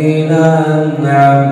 أنعمت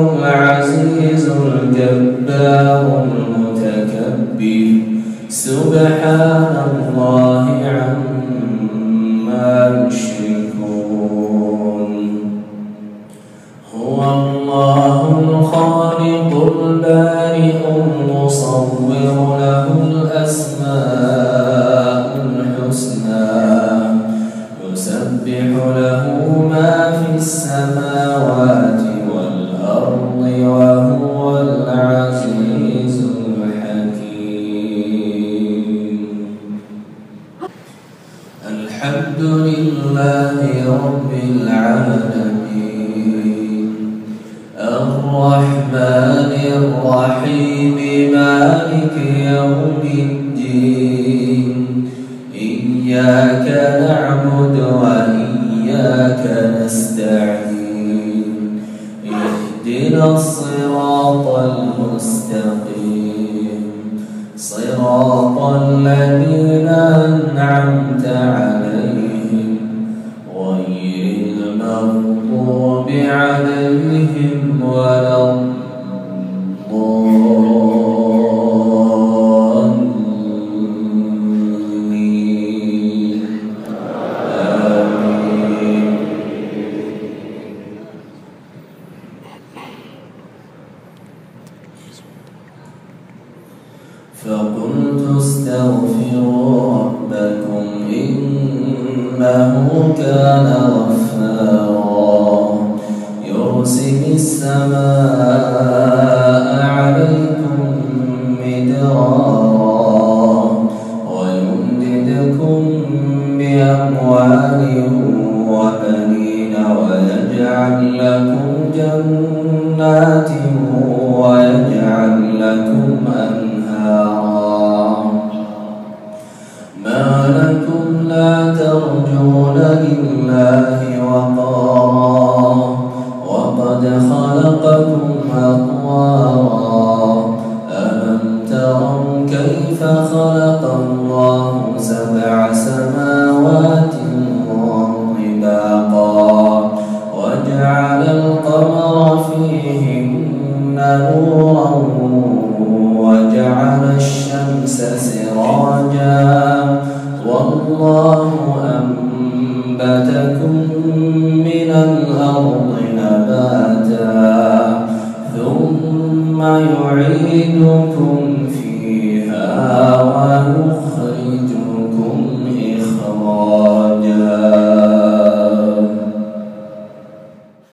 العزيز الجبار المتكبر. سبحان الله عما يشركون. هو الله الخالق البارئ المصور له الأسماء المستقيم. صراط الذين أنعمت عليهم. فقلت استغفروا ربكم إنه كان غفارا السماء مخرجا والله أنبتكم من الأرض نباتا. ثم يعيدكم فيها ويخرجا